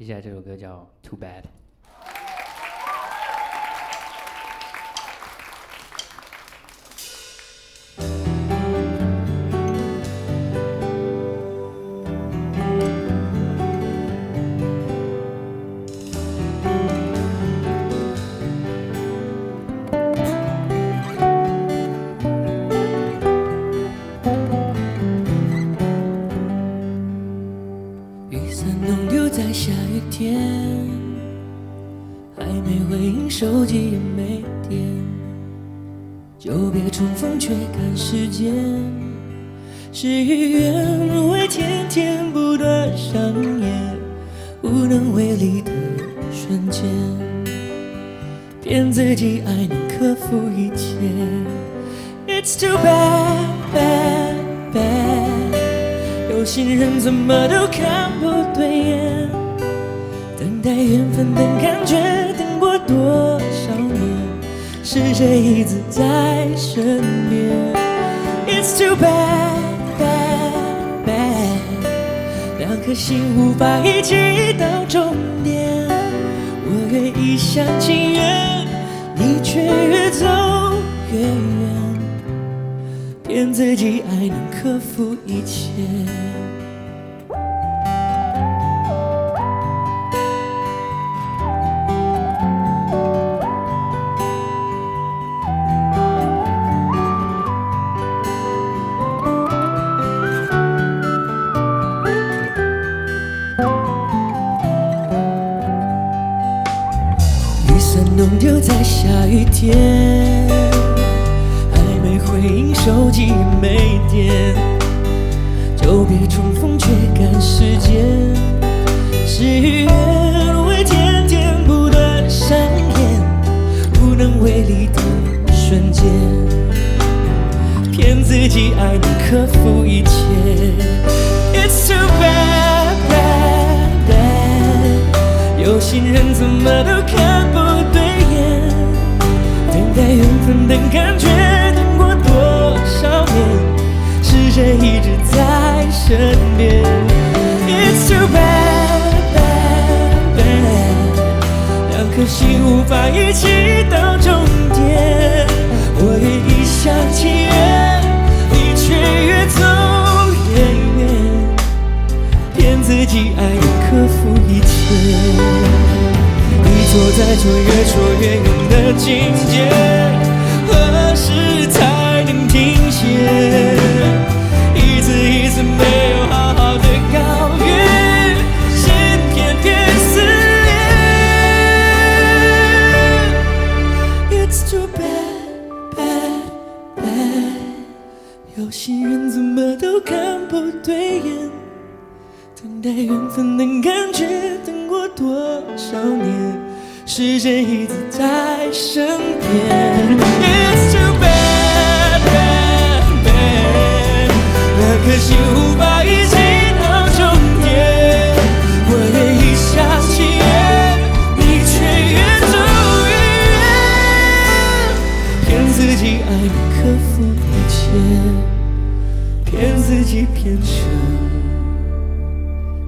接下来这首歌叫《Too Bad》。还没回应，手机也没电，久别重逢却赶时间，事与愿违，天天不断上演，无能为力的瞬间，骗自己爱能克服一切，It's too bad, bad, bad。有心人怎么都看不对眼，等待缘分的感觉，等过多少年，是谁一直在身边？It's too bad, bad, bad，两颗心无法一起到终点。我愿一厢情愿，你却越走越远。骗自己爱能克服一切。就在下雨天。还没回应，手机没电，就别重逢却赶时间，事与愿违，天天不断上演，无能为力的瞬间，骗自己爱能克服一切。It's too bad, bad, bad，有心人怎么都看可惜无法一起到终点。我越一厢情愿，你却越走越远，骗自己爱能克服一切。你错在错，越错越勇的境界，有心人怎么都看不对眼。等待缘分的感觉，等过多少年，时间一直在身边？It's too bad, bad, bad，那颗心自己骗自己骗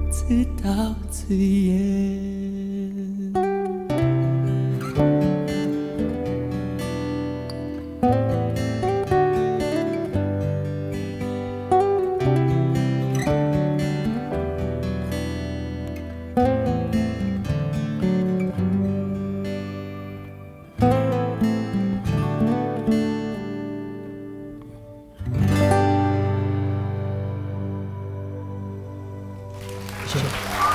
自自导自演。谢谢。